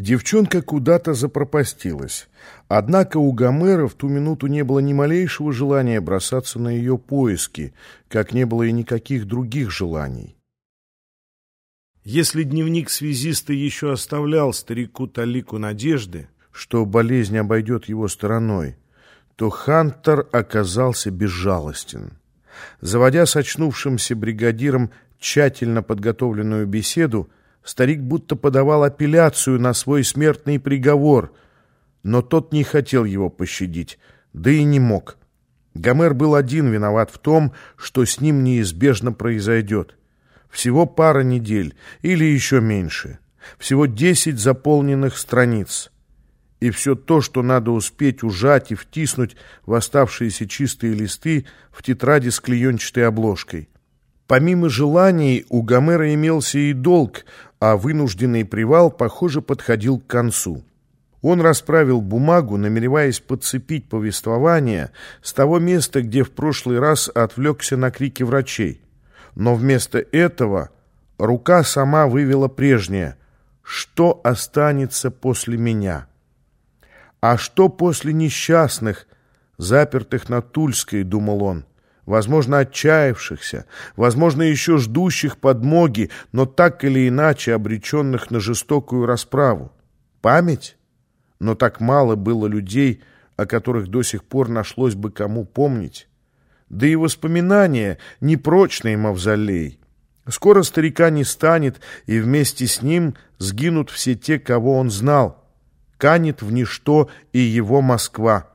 Девчонка куда-то запропастилась. Однако у Гомера в ту минуту не было ни малейшего желания бросаться на ее поиски, как не было и никаких других желаний. Если дневник связиста еще оставлял старику талику надежды, что болезнь обойдет его стороной, то Хантер оказался безжалостен. Заводя с очнувшимся бригадиром тщательно подготовленную беседу, Старик будто подавал апелляцию на свой смертный приговор, но тот не хотел его пощадить, да и не мог. Гомер был один виноват в том, что с ним неизбежно произойдет. Всего пара недель или еще меньше. Всего десять заполненных страниц. И все то, что надо успеть ужать и втиснуть в оставшиеся чистые листы в тетради с клеенчатой обложкой. Помимо желаний, у Гомера имелся и долг, а вынужденный привал, похоже, подходил к концу. Он расправил бумагу, намереваясь подцепить повествование с того места, где в прошлый раз отвлекся на крики врачей. Но вместо этого рука сама вывела прежнее «Что останется после меня?» «А что после несчастных, запертых на Тульской?» — думал он возможно, отчаявшихся, возможно, еще ждущих подмоги, но так или иначе обреченных на жестокую расправу. Память? Но так мало было людей, о которых до сих пор нашлось бы кому помнить. Да и воспоминания — непрочный мавзолей. Скоро старика не станет, и вместе с ним сгинут все те, кого он знал. Канет в ничто и его Москва.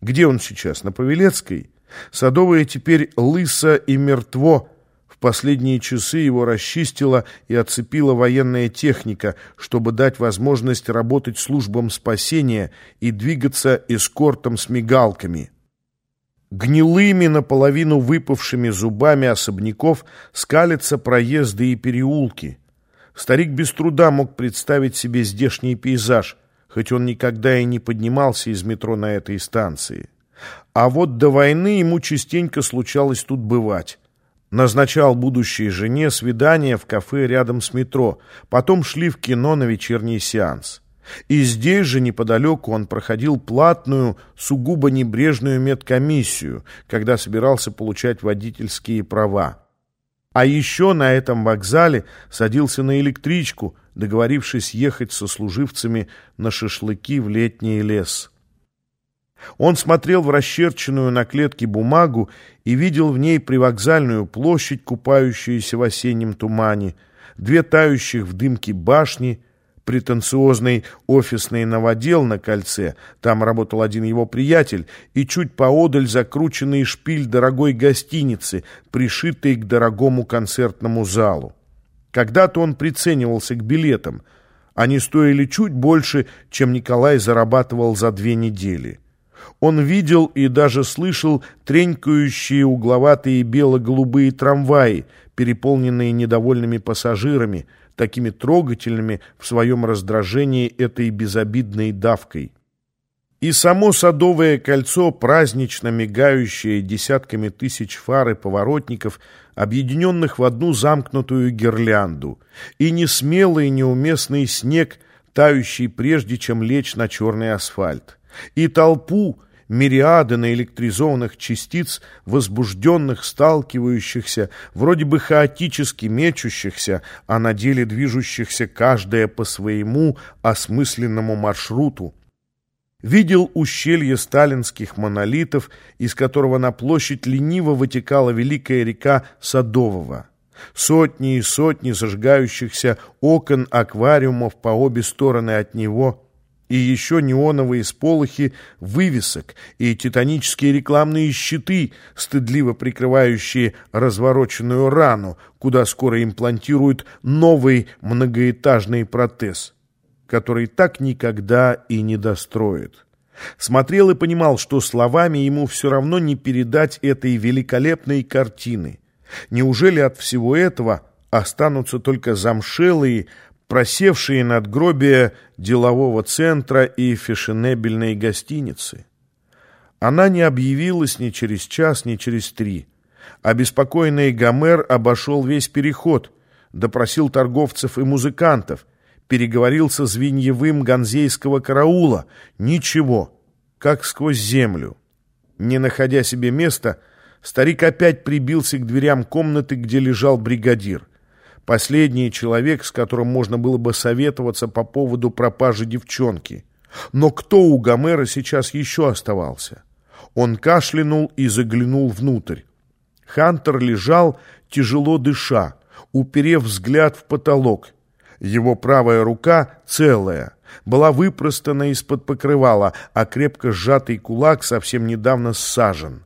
Где он сейчас? На Павелецкой? Садовое теперь лысо и мертво. В последние часы его расчистила и отцепила военная техника, чтобы дать возможность работать службам спасения и двигаться эскортом с мигалками. Гнилыми, наполовину выпавшими зубами особняков скалятся проезды и переулки. Старик без труда мог представить себе здешний пейзаж, хоть он никогда и не поднимался из метро на этой станции. А вот до войны ему частенько случалось тут бывать. Назначал будущей жене свидание в кафе рядом с метро, потом шли в кино на вечерний сеанс. И здесь же неподалеку он проходил платную, сугубо небрежную медкомиссию, когда собирался получать водительские права. А еще на этом вокзале садился на электричку, договорившись ехать со служивцами на шашлыки в летний лес. Он смотрел в расчерченную на клетке бумагу и видел в ней привокзальную площадь, купающуюся в осеннем тумане, две тающих в дымке башни, претенциозный офисный новодел на кольце, там работал один его приятель, и чуть поодаль закрученный шпиль дорогой гостиницы, пришитый к дорогому концертному залу. Когда-то он приценивался к билетам. Они стоили чуть больше, чем Николай зарабатывал за две недели. Он видел и даже слышал тренькающие угловатые бело-голубые трамваи, переполненные недовольными пассажирами, такими трогательными в своем раздражении этой безобидной давкой. И само Садовое кольцо, празднично мигающее десятками тысяч фар и поворотников, объединенных в одну замкнутую гирлянду, и несмелый неуместный снег, тающий прежде, чем лечь на черный асфальт, и толпу, мириады наэлектризованных частиц, возбужденных, сталкивающихся, вроде бы хаотически мечущихся, а на деле движущихся каждая по своему осмысленному маршруту. Видел ущелье сталинских монолитов, из которого на площадь лениво вытекала великая река Садового. Сотни и сотни зажигающихся окон аквариумов по обе стороны от него – и еще неоновые сполохи вывесок и титанические рекламные щиты, стыдливо прикрывающие развороченную рану, куда скоро имплантируют новый многоэтажный протез, который так никогда и не достроят. Смотрел и понимал, что словами ему все равно не передать этой великолепной картины. Неужели от всего этого останутся только замшелые, просевшие надгробия делового центра и фешенебельной гостиницы. Она не объявилась ни через час, ни через три. Обеспокоенный Гомер обошел весь переход, допросил торговцев и музыкантов, переговорил со звеньевым ганзейского караула. Ничего, как сквозь землю. Не находя себе места, старик опять прибился к дверям комнаты, где лежал бригадир. Последний человек, с которым можно было бы советоваться по поводу пропажи девчонки. Но кто у Гомера сейчас еще оставался? Он кашлянул и заглянул внутрь. Хантер лежал, тяжело дыша, уперев взгляд в потолок. Его правая рука, целая, была выпростана из-под покрывала, а крепко сжатый кулак совсем недавно ссажен.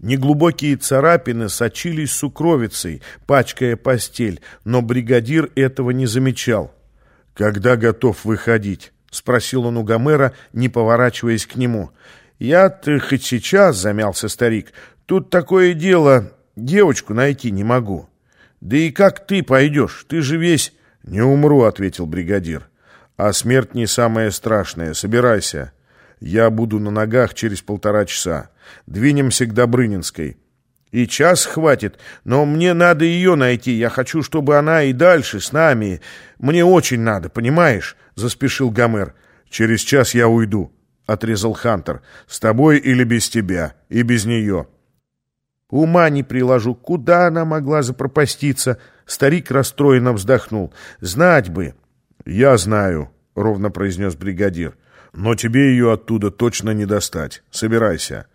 Неглубокие царапины сочились сукровицей, пачкая постель, но бригадир этого не замечал. «Когда готов выходить?» — спросил он у Гомера, не поворачиваясь к нему. «Я-то хоть сейчас», — замялся старик, — «тут такое дело, девочку найти не могу». «Да и как ты пойдешь? Ты же весь...» «Не умру», — ответил бригадир. «А смерть не самая страшная. Собирайся. Я буду на ногах через полтора часа. Двинемся к Добрынинской». «И час хватит, но мне надо ее найти. Я хочу, чтобы она и дальше с нами. Мне очень надо, понимаешь?» — заспешил Гомер. «Через час я уйду», — отрезал Хантер. «С тобой или без тебя, и без нее». Ума не приложу, куда она могла запропаститься. Старик расстроенно вздохнул. Знать бы. Я знаю, ровно произнес бригадир. Но тебе ее оттуда точно не достать. Собирайся.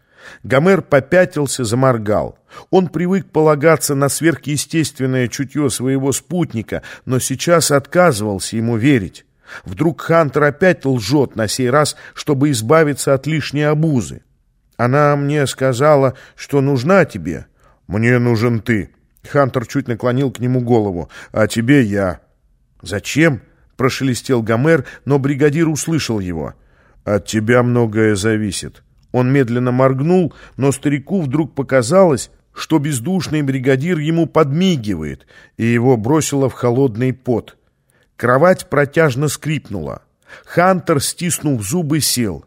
Гомер попятился, заморгал. Он привык полагаться на сверхъестественное чутье своего спутника, но сейчас отказывался ему верить. Вдруг Хантер опять лжет на сей раз, чтобы избавиться от лишней обузы. Она мне сказала, что нужна тебе. Мне нужен ты. Хантер чуть наклонил к нему голову. А тебе я. Зачем? Прошелестел Гомер, но бригадир услышал его. От тебя многое зависит. Он медленно моргнул, но старику вдруг показалось, что бездушный бригадир ему подмигивает, и его бросило в холодный пот. Кровать протяжно скрипнула. Хантер, стиснув зубы, сел.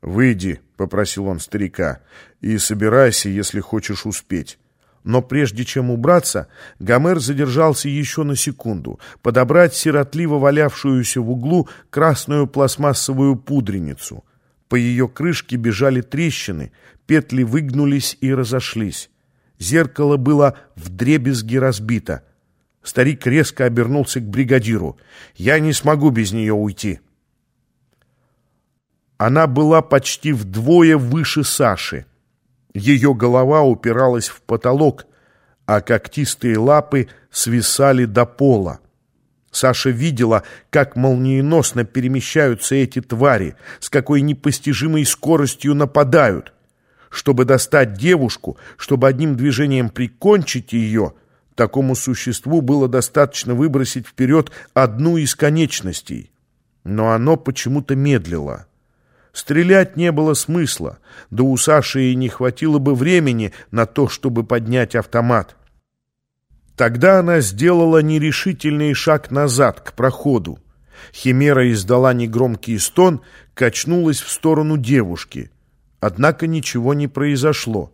«Выйди», — попросил он старика, — «и собирайся, если хочешь успеть». Но прежде чем убраться, Гомер задержался еще на секунду, подобрать сиротливо валявшуюся в углу красную пластмассовую пудреницу. По ее крышке бежали трещины, петли выгнулись и разошлись. Зеркало было вдребезги разбито. Старик резко обернулся к бригадиру. «Я не смогу без нее уйти». Она была почти вдвое выше Саши. Ее голова упиралась в потолок, а когтистые лапы свисали до пола. Саша видела, как молниеносно перемещаются эти твари, с какой непостижимой скоростью нападают. Чтобы достать девушку, чтобы одним движением прикончить ее, такому существу было достаточно выбросить вперед одну из конечностей. Но оно почему-то медлило. Стрелять не было смысла, да у Саши и не хватило бы времени на то, чтобы поднять автомат. Тогда она сделала нерешительный шаг назад, к проходу. Химера издала негромкий стон, качнулась в сторону девушки. Однако ничего не произошло.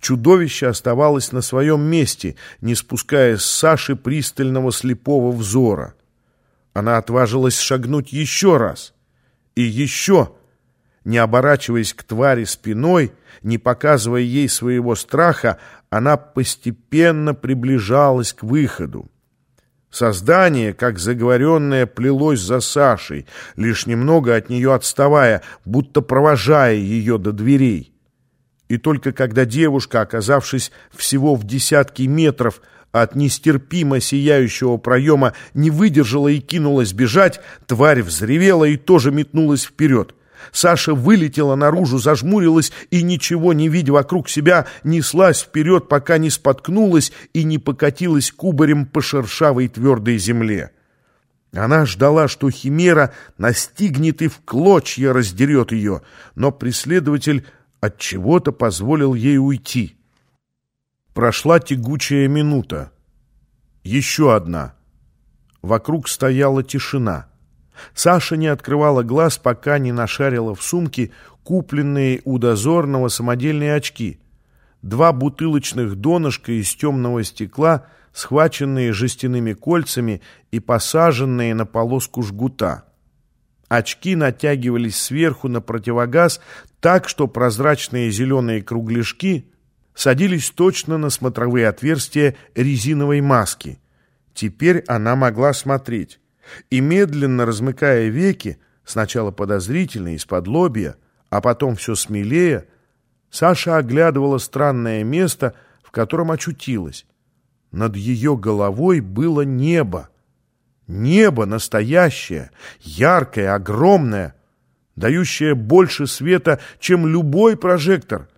Чудовище оставалось на своем месте, не спуская с Саши пристального слепого взора. Она отважилась шагнуть еще раз. И еще не оборачиваясь к твари спиной, не показывая ей своего страха, она постепенно приближалась к выходу. Создание, как заговоренное, плелось за Сашей, лишь немного от нее отставая, будто провожая ее до дверей. И только когда девушка, оказавшись всего в десятки метров от нестерпимо сияющего проема, не выдержала и кинулась бежать, тварь взревела и тоже метнулась вперед. Саша вылетела наружу, зажмурилась и, ничего не видя вокруг себя, неслась вперед, пока не споткнулась и не покатилась кубарем по шершавой твердой земле. Она ждала, что Химера настигнет и в клочья раздерет ее, но преследователь от чего то позволил ей уйти. Прошла тягучая минута. Еще одна. Вокруг стояла тишина. Саша не открывала глаз, пока не нашарила в сумке купленные у дозорного самодельные очки. Два бутылочных донышка из темного стекла схваченные жестяными кольцами и посаженные на полоску жгута. Очки натягивались сверху на противогаз так, что прозрачные зеленые кругляшки садились точно на смотровые отверстия резиновой маски. Теперь она могла смотреть. И медленно размыкая веки, сначала подозрительно из-под лобья, а потом все смелее, Саша оглядывала странное место, в котором очутилась. Над ее головой было небо. Небо настоящее, яркое, огромное, дающее больше света, чем любой прожектор,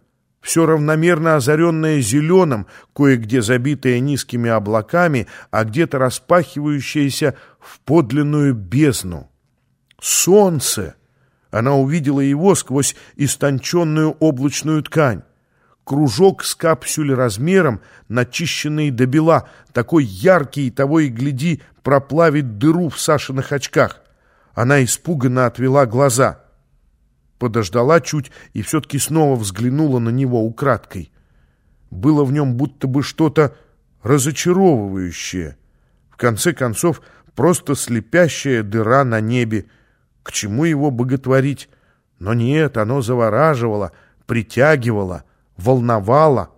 все равномерно озаренное зеленым, кое-где забитое низкими облаками, а где-то распахивающееся в подлинную бездну. Солнце! Она увидела его сквозь истонченную облачную ткань кружок с капсюль размером, начищенный до бела, такой яркий, того и гляди, проплавит дыру в Сашиных очках. Она испуганно отвела глаза. Подождала чуть и все-таки снова взглянула на него украдкой. Было в нем будто бы что-то разочаровывающее. В конце концов, просто слепящая дыра на небе. К чему его боготворить? Но нет, оно завораживало, притягивало — волновало,